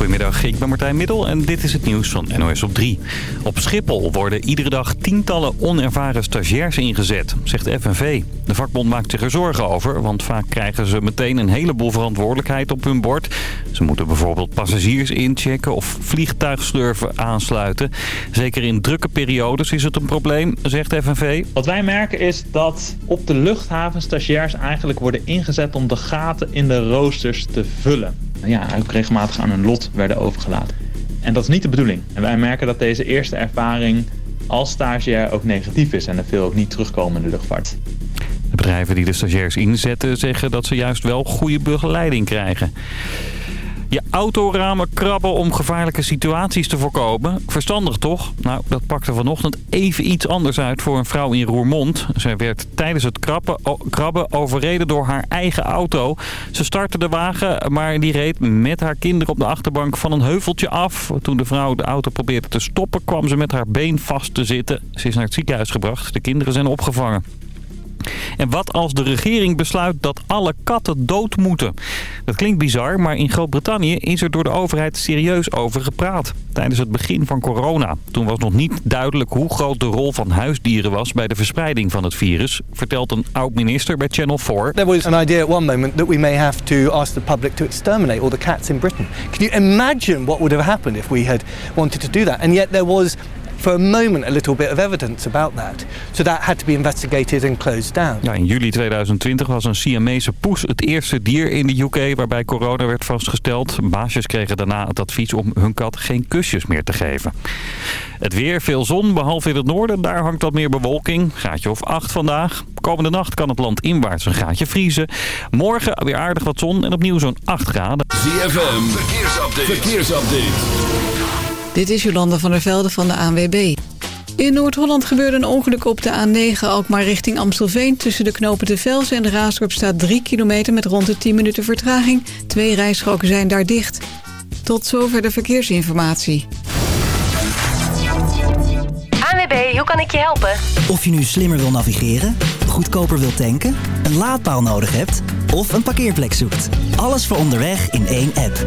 Goedemiddag, ik ben Martijn Middel en dit is het nieuws van NOS op 3. Op Schiphol worden iedere dag tientallen onervaren stagiairs ingezet, zegt FNV. De vakbond maakt zich er zorgen over, want vaak krijgen ze meteen een heleboel verantwoordelijkheid op hun bord. Ze moeten bijvoorbeeld passagiers inchecken of vliegtuigslurven aansluiten. Zeker in drukke periodes is het een probleem, zegt FNV. Wat wij merken is dat op de luchthaven stagiairs eigenlijk worden ingezet om de gaten in de roosters te vullen. Ja, ook regelmatig aan hun lot werden overgelaten. En dat is niet de bedoeling. En wij merken dat deze eerste ervaring als stagiair ook negatief is en er veel ook niet terugkomen in de luchtvaart. De bedrijven die de stagiairs inzetten zeggen dat ze juist wel goede begeleiding krijgen. Je autoramen krabben om gevaarlijke situaties te voorkomen. Verstandig toch? Nou, dat pakte vanochtend even iets anders uit voor een vrouw in Roermond. Zij werd tijdens het krabben, krabben overreden door haar eigen auto. Ze startte de wagen, maar die reed met haar kinderen op de achterbank van een heuveltje af. Toen de vrouw de auto probeerde te stoppen, kwam ze met haar been vast te zitten. Ze is naar het ziekenhuis gebracht. De kinderen zijn opgevangen. En wat als de regering besluit dat alle katten dood moeten? Dat klinkt bizar, maar in Groot-Brittannië is er door de overheid serieus over gepraat. Tijdens het begin van corona. Toen was nog niet duidelijk hoe groot de rol van huisdieren was bij de verspreiding van het virus, vertelt een oud-minister bij Channel 4. There was an idea at one moment that we may have to ask the public to exterminate all the cats in Britain. Can you imagine what would have happened if we had wanted to do that? And yet there was for a moment a little bit of evidence about that. So that had to be investigated and closed down. Ja, in juli 2020 was een Siamese poes het eerste dier in de UK waarbij corona werd vastgesteld. Baasjes kregen daarna het advies om hun kat geen kusjes meer te geven. Het weer, veel zon, behalve in het noorden. Daar hangt wat meer bewolking. Gaatje of 8 vandaag. Komende nacht kan het land inwaarts een gaatje vriezen. Morgen weer aardig wat zon en opnieuw zo'n 8 graden. ZFM, verkeersupdate. verkeersupdate. Dit is Jolanda van der Velde van de ANWB. In Noord-Holland gebeurde een ongeluk op de A9 Alkmaar richting Amstelveen. Tussen de knopen de Vels en de Raasdorp staat 3 kilometer met rond de 10 minuten vertraging. Twee rijstroken zijn daar dicht. Tot zover de verkeersinformatie. ANWB, hoe kan ik je helpen? Of je nu slimmer wil navigeren, goedkoper wil tanken, een laadpaal nodig hebt of een parkeerplek zoekt. Alles voor onderweg in één app.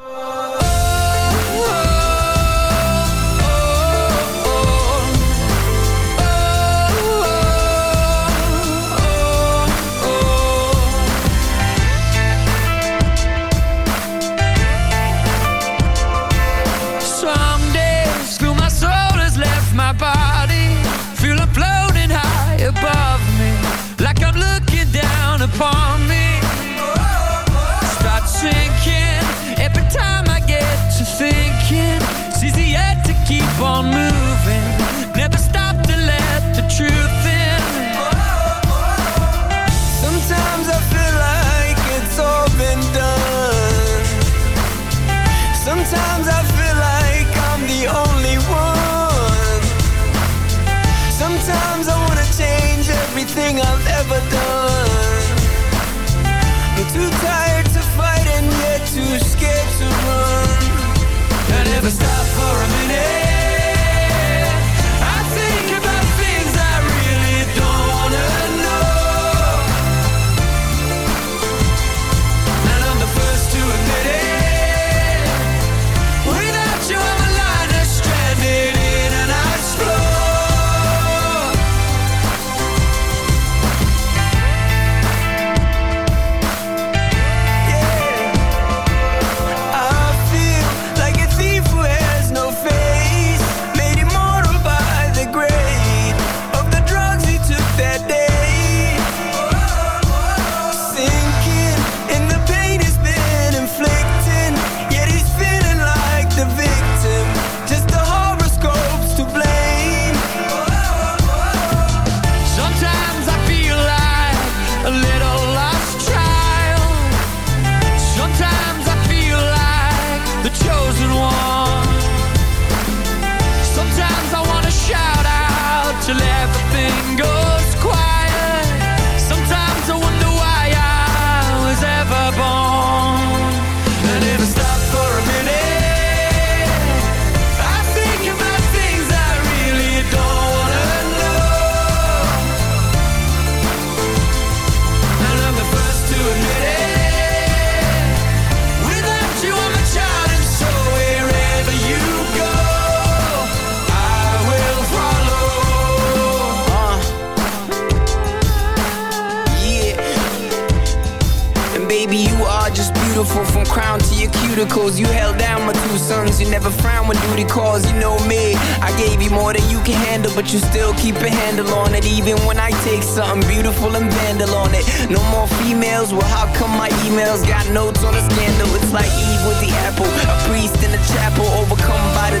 Cuticles. You held down my two sons. You never frown when duty calls. You know me. I gave you more than you can handle, but you still keep a handle on it. Even when I take something beautiful and vandal on it. No more females. Well, how come my emails got notes on a scandal? It's like Eve with the apple. A priest in a chapel, overcome by the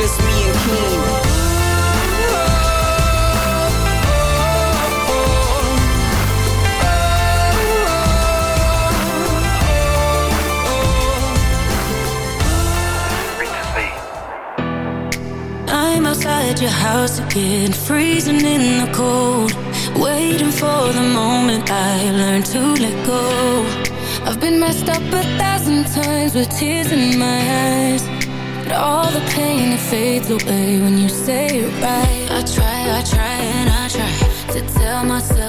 Just me and King. I'm your house again, freezing in the cold. Waiting for the moment I learn to let go. I've been messed up a thousand times with tears in my eyes. But all the pain it fades away when you say it right. I try, I try, and I try to tell myself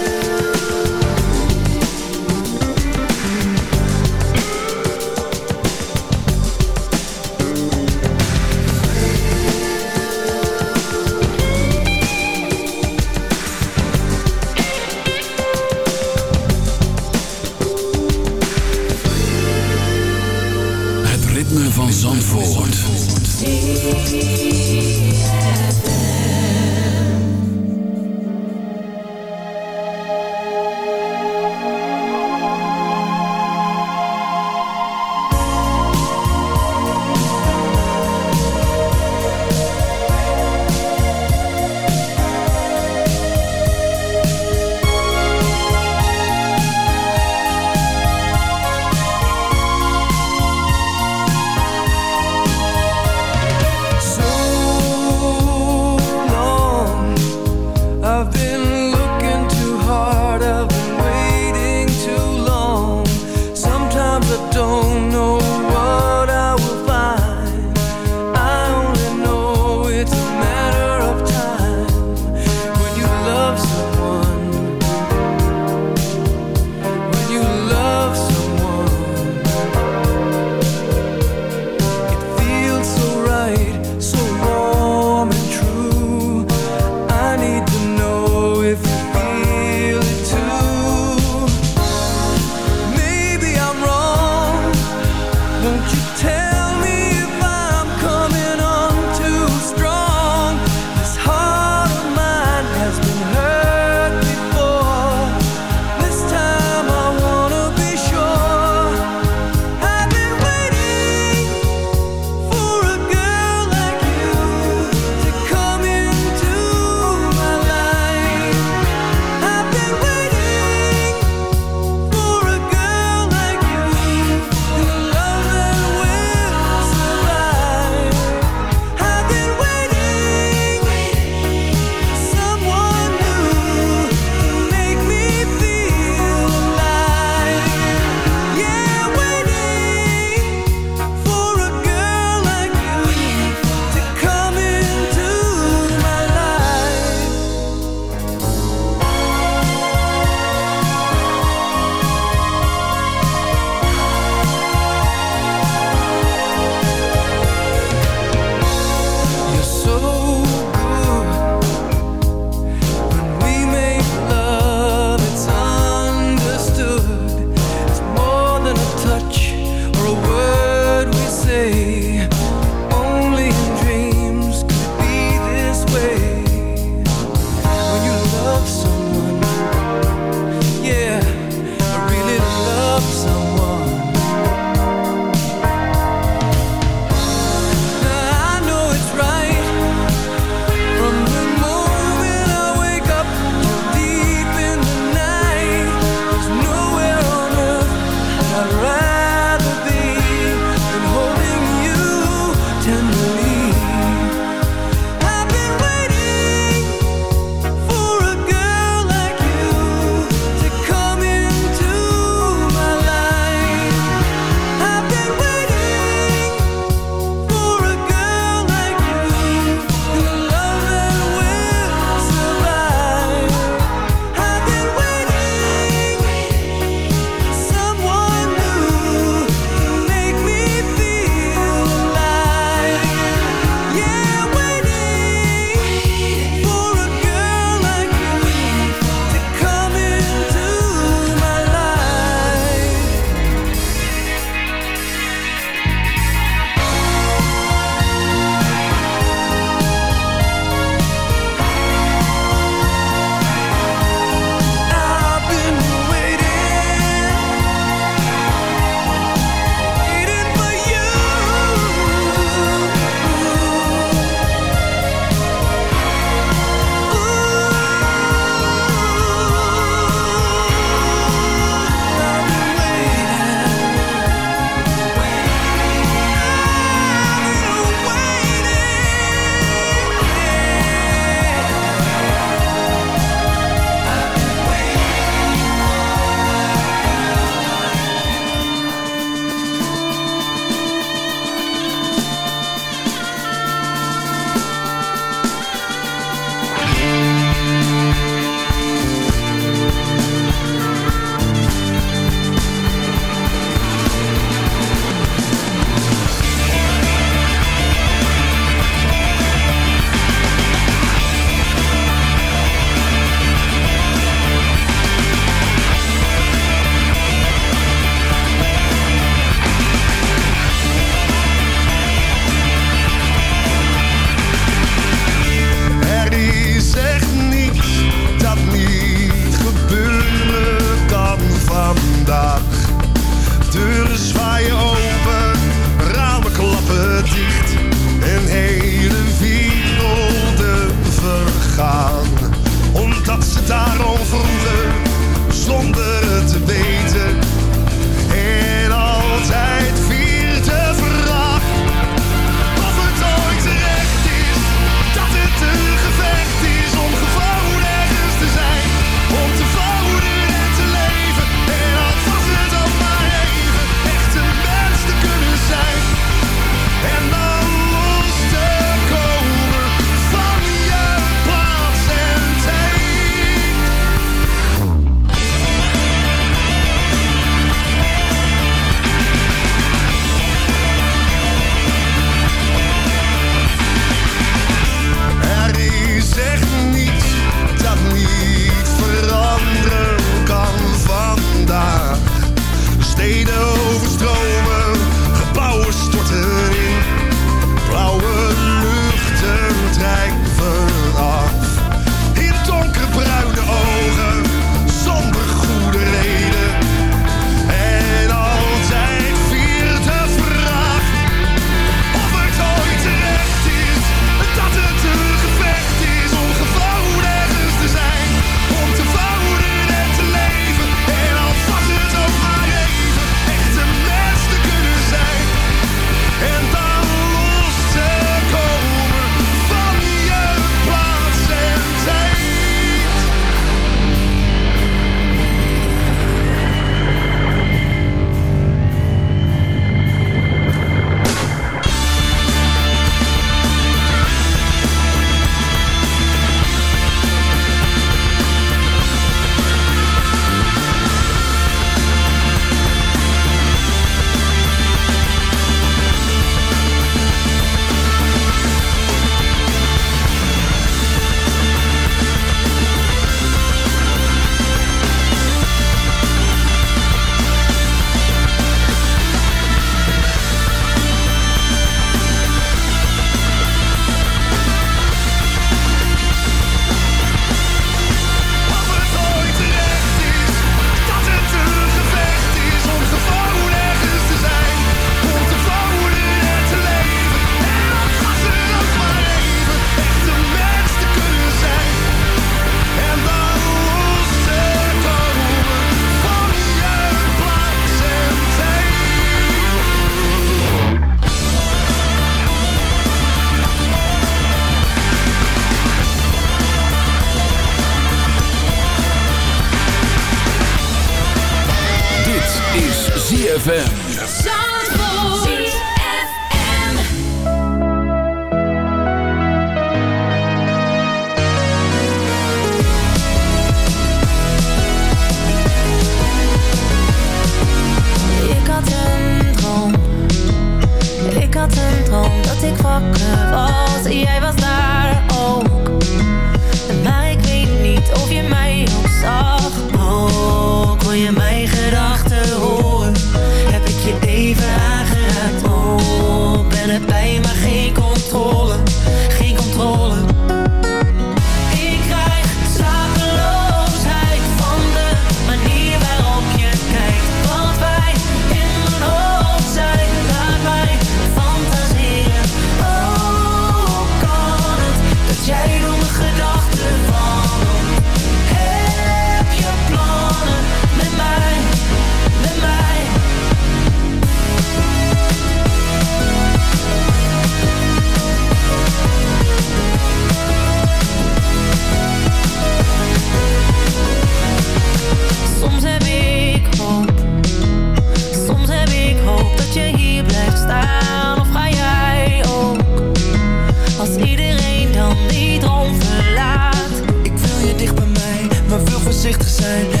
voorzichtig zijn.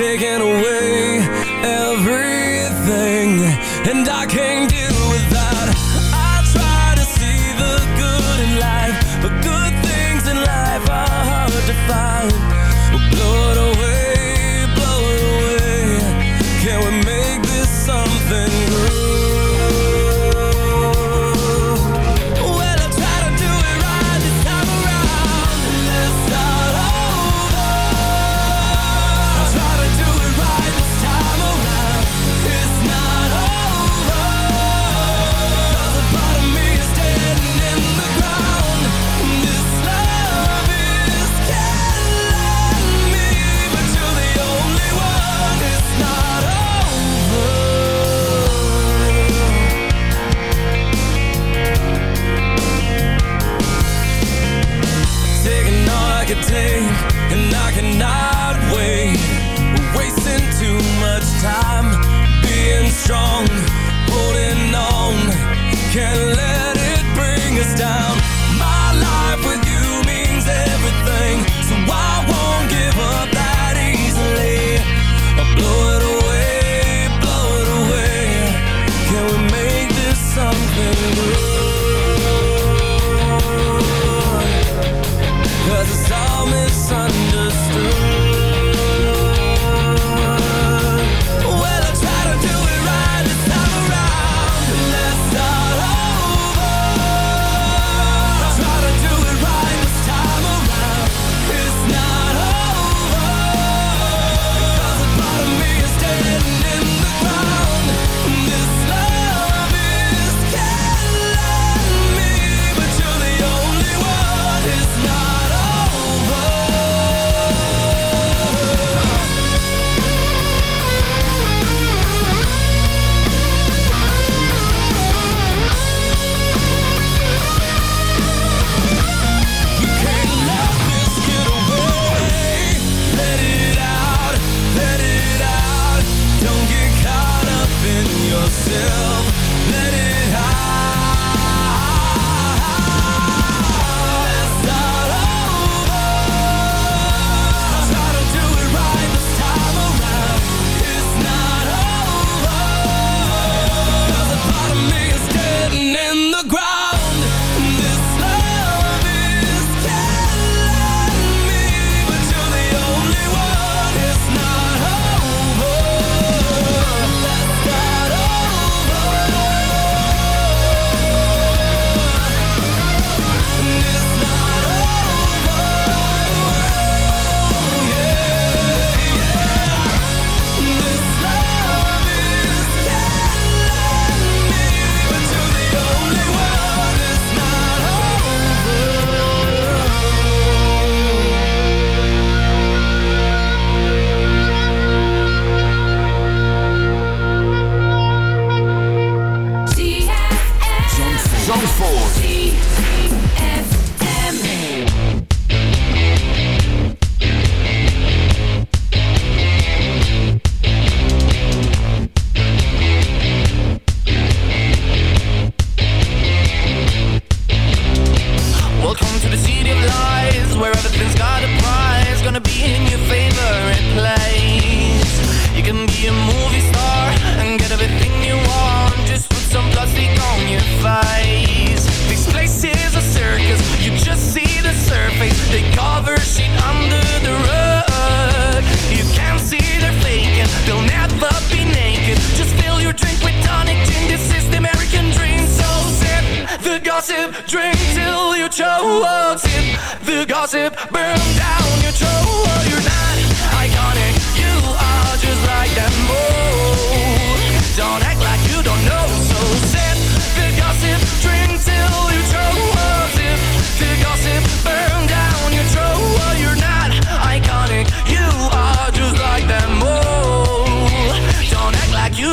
take it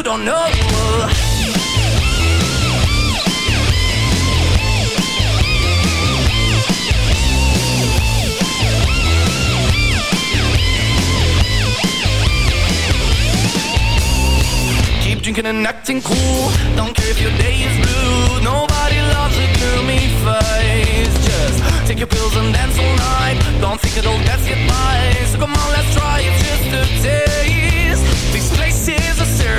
don't know. Keep drinking and acting cool. Don't care if your day is blue. Nobody loves a gloomy face. Just take your pills and dance all night. Don't think it'll get you by. So come on, let's try it just a taste.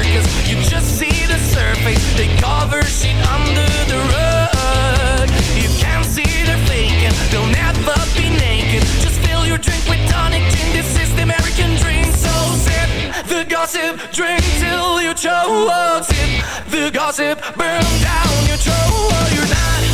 Circus. You just see the surface. They cover shit under the rug. You can't see they're faking. They'll never be naked. Just fill your drink with tonic gin. This is the American dream. So sip the gossip. Drink till you choke. Sip the gossip. Burn down your throat. You're not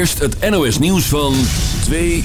eerst het NOS nieuws van 2